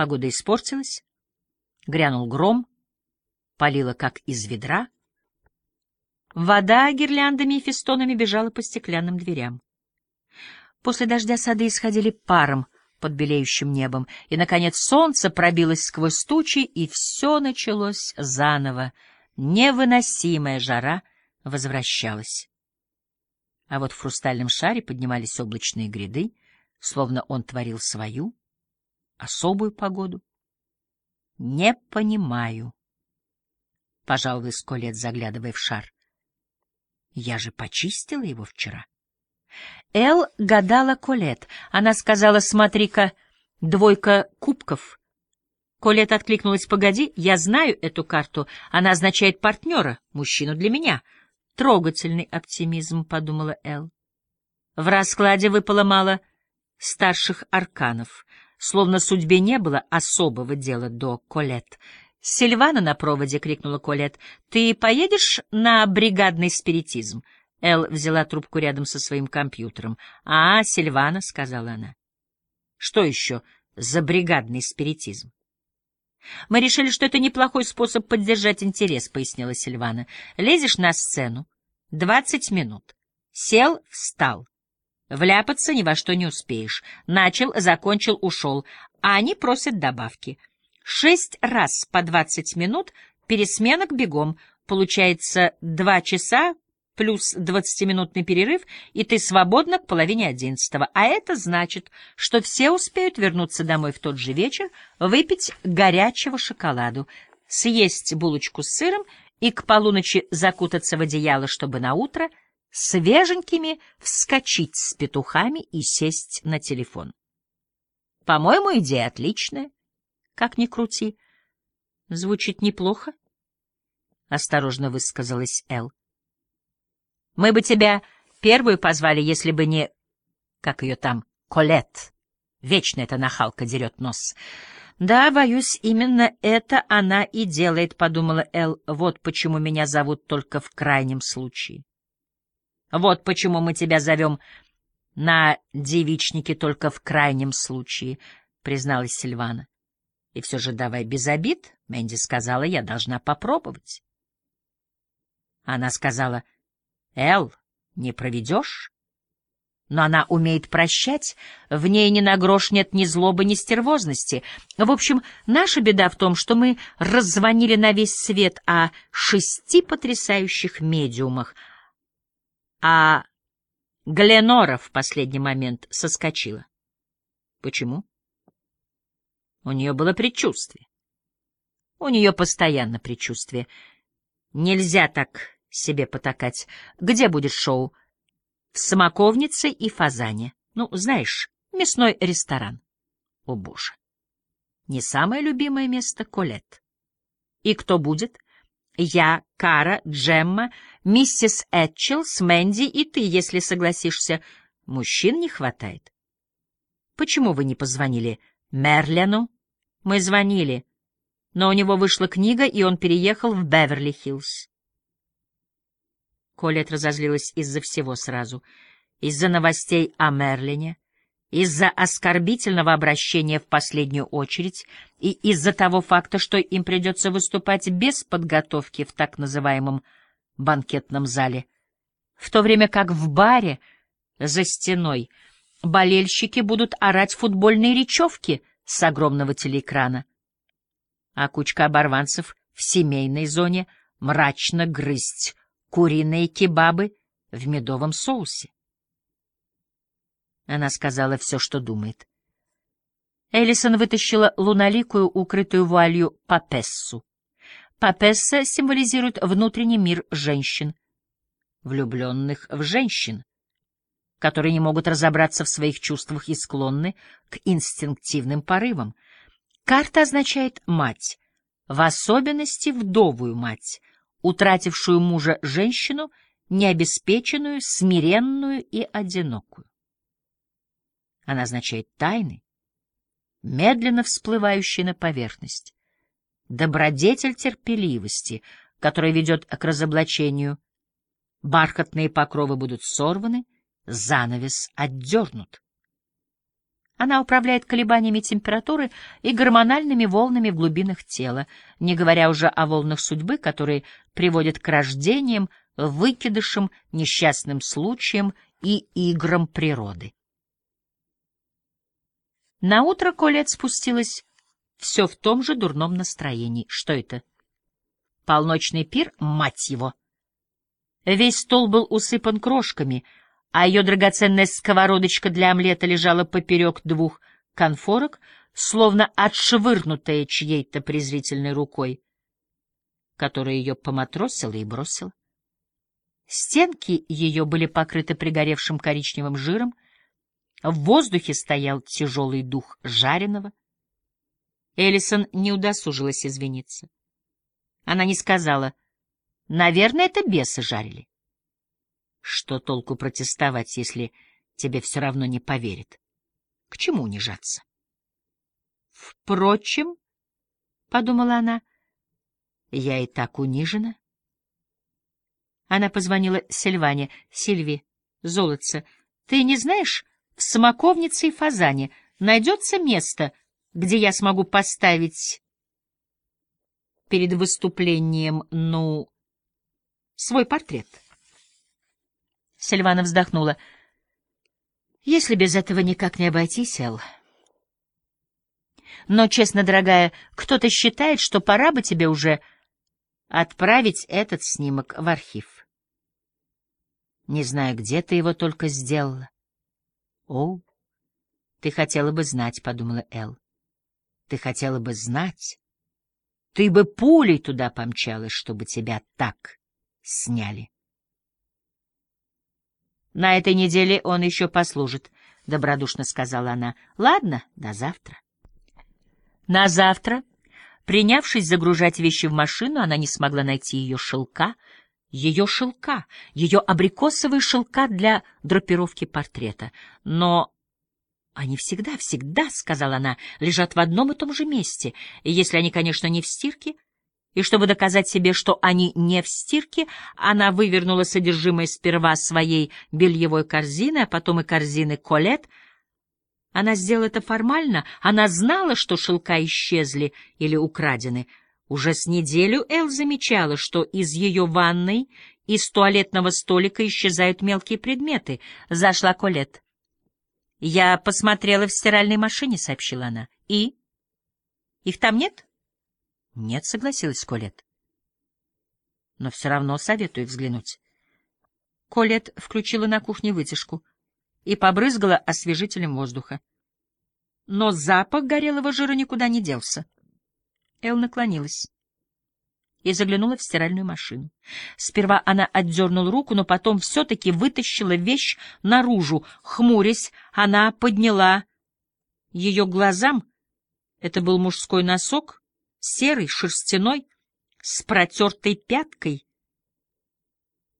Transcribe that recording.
Погода испортилась, грянул гром, палило как из ведра. Вода гирляндами и фестонами бежала по стеклянным дверям. После дождя сады исходили паром под белеющим небом, и, наконец, солнце пробилось сквозь тучи, и все началось заново. Невыносимая жара возвращалась. А вот в хрустальном шаре поднимались облачные гряды, словно он творил свою, особую погоду. Не понимаю. Пожалуй, Колет, заглядывая в шар. Я же почистила его вчера. Эл гадала Колет. Она сказала, смотри-ка, двойка кубков. Колет откликнулась, погоди, я знаю эту карту. Она означает партнера, мужчину для меня. Трогательный оптимизм, подумала Эл. В раскладе выпало мало старших арканов, словно судьбе не было особого дела до Колет. «Сильвана на проводе!» — крикнула Колет. «Ты поедешь на бригадный спиритизм?» Эл взяла трубку рядом со своим компьютером. «А, Сильвана», — сказала она. «Что еще за бригадный спиритизм?» «Мы решили, что это неплохой способ поддержать интерес», — пояснила Сильвана. «Лезешь на сцену. Двадцать минут. Сел, встал. Вляпаться ни во что не успеешь. Начал, закончил, ушел. А они просят добавки. Шесть раз по двадцать минут, пересменок бегом. Получается два часа плюс двадцатиминутный перерыв, и ты свободна к половине одиннадцатого. А это значит, что все успеют вернуться домой в тот же вечер, выпить горячего шоколаду, съесть булочку с сыром и к полуночи закутаться в одеяло, чтобы на утро свеженькими вскочить с петухами и сесть на телефон. По-моему, идея отличная. Как ни крути. Звучит неплохо, — осторожно высказалась Эл. Мы бы тебя первую позвали, если бы не... Как ее там? Колет. Вечно эта нахалка дерет нос. Да, боюсь, именно это она и делает, — подумала Эл. Вот почему меня зовут только в крайнем случае. Вот почему мы тебя зовем на девичнике только в крайнем случае, — призналась Сильвана. И все же давай без обид, — Мэнди сказала, — я должна попробовать. Она сказала, — Эл, не проведешь? Но она умеет прощать, в ней ни на грош нет ни злобы, ни стервозности. В общем, наша беда в том, что мы раззвонили на весь свет о шести потрясающих медиумах, а Гленора в последний момент соскочила. Почему? У нее было предчувствие. У нее постоянно предчувствие. Нельзя так себе потакать. Где будет шоу? В Самоковнице и Фазане. Ну, знаешь, мясной ресторан. О, боже. Не самое любимое место Колет. И кто будет? Я, Кара, Джемма, миссис Этчелс, Мэнди и ты, если согласишься. Мужчин не хватает. Почему вы не позвонили Мерлену? Мы звонили, но у него вышла книга, и он переехал в Беверли-Хиллз. Колет разозлилась из-за всего сразу. Из-за новостей о Мерлине, из-за оскорбительного обращения в последнюю очередь и из-за того факта, что им придется выступать без подготовки в так называемом банкетном зале. В то время как в баре за стеной болельщики будут орать футбольные речевки с огромного телеэкрана, а кучка оборванцев в семейной зоне мрачно грызть куриные кебабы в медовом соусе. Она сказала все, что думает. Эллисон вытащила луналикую, укрытую вуалью папессу. Папесса символизирует внутренний мир женщин, влюбленных в женщин, которые не могут разобраться в своих чувствах и склонны к инстинктивным порывам. Карта означает «мать», в особенности вдовую мать, утратившую мужа женщину, необеспеченную, смиренную и одинокую. Она означает тайны, медленно всплывающие на поверхность, добродетель терпеливости, которая ведет к разоблачению. Бархатные покровы будут сорваны, занавес отдернут. Она управляет колебаниями температуры и гормональными волнами в глубинах тела, не говоря уже о волнах судьбы, которые приводят к рождениям, выкидышам, несчастным случаям и играм природы. Наутро Колет спустилась все в том же дурном настроении. Что это? Полночный пир, мать его! Весь стол был усыпан крошками — а ее драгоценная сковородочка для омлета лежала поперек двух конфорок, словно отшвырнутая чьей-то презрительной рукой, которая ее поматросила и бросила. Стенки ее были покрыты пригоревшим коричневым жиром, в воздухе стоял тяжелый дух жареного. Эллисон не удосужилась извиниться. Она не сказала, «Наверное, это бесы жарили». Что толку протестовать, если тебе все равно не поверят? К чему унижаться? Впрочем, — подумала она, — я и так унижена. Она позвонила Сильване. — Сильви, золотце, ты не знаешь, Смоковнице и Фазане найдется место, где я смогу поставить перед выступлением, ну, свой портрет? — Сильвана вздохнула. «Если без этого никак не обойтись, Эл...» «Но, честно, дорогая, кто-то считает, что пора бы тебе уже отправить этот снимок в архив. Не знаю, где ты его только сделала». «О, ты хотела бы знать», — подумала Эл. «Ты хотела бы знать. Ты бы пулей туда помчалась, чтобы тебя так сняли». На этой неделе он еще послужит, — добродушно сказала она. — Ладно, до завтра. На завтра, принявшись загружать вещи в машину, она не смогла найти ее шелка, ее шелка, ее абрикосовые шелка для драпировки портрета. Но они всегда, всегда, — сказала она, — лежат в одном и том же месте, если они, конечно, не в стирке, — и чтобы доказать себе, что они не в стирке, она вывернула содержимое сперва своей бельевой корзины, а потом и корзины Колет. Она сделала это формально, она знала, что шелка исчезли или украдены. Уже с неделю Эл замечала, что из ее ванной, из туалетного столика исчезают мелкие предметы. Зашла Колет. «Я посмотрела в стиральной машине», — сообщила она. «И? Их там нет?» Нет, согласилась Колет. Но все равно советую взглянуть. Колет включила на кухне вытяжку и побрызгала освежителем воздуха. Но запах горелого жира никуда не делся. Эл наклонилась и заглянула в стиральную машину. Сперва она отдернула руку, но потом все-таки вытащила вещь наружу. Хмурясь, она подняла ее глазам. Это был мужской носок, серый, шерстяной, с протертой пяткой,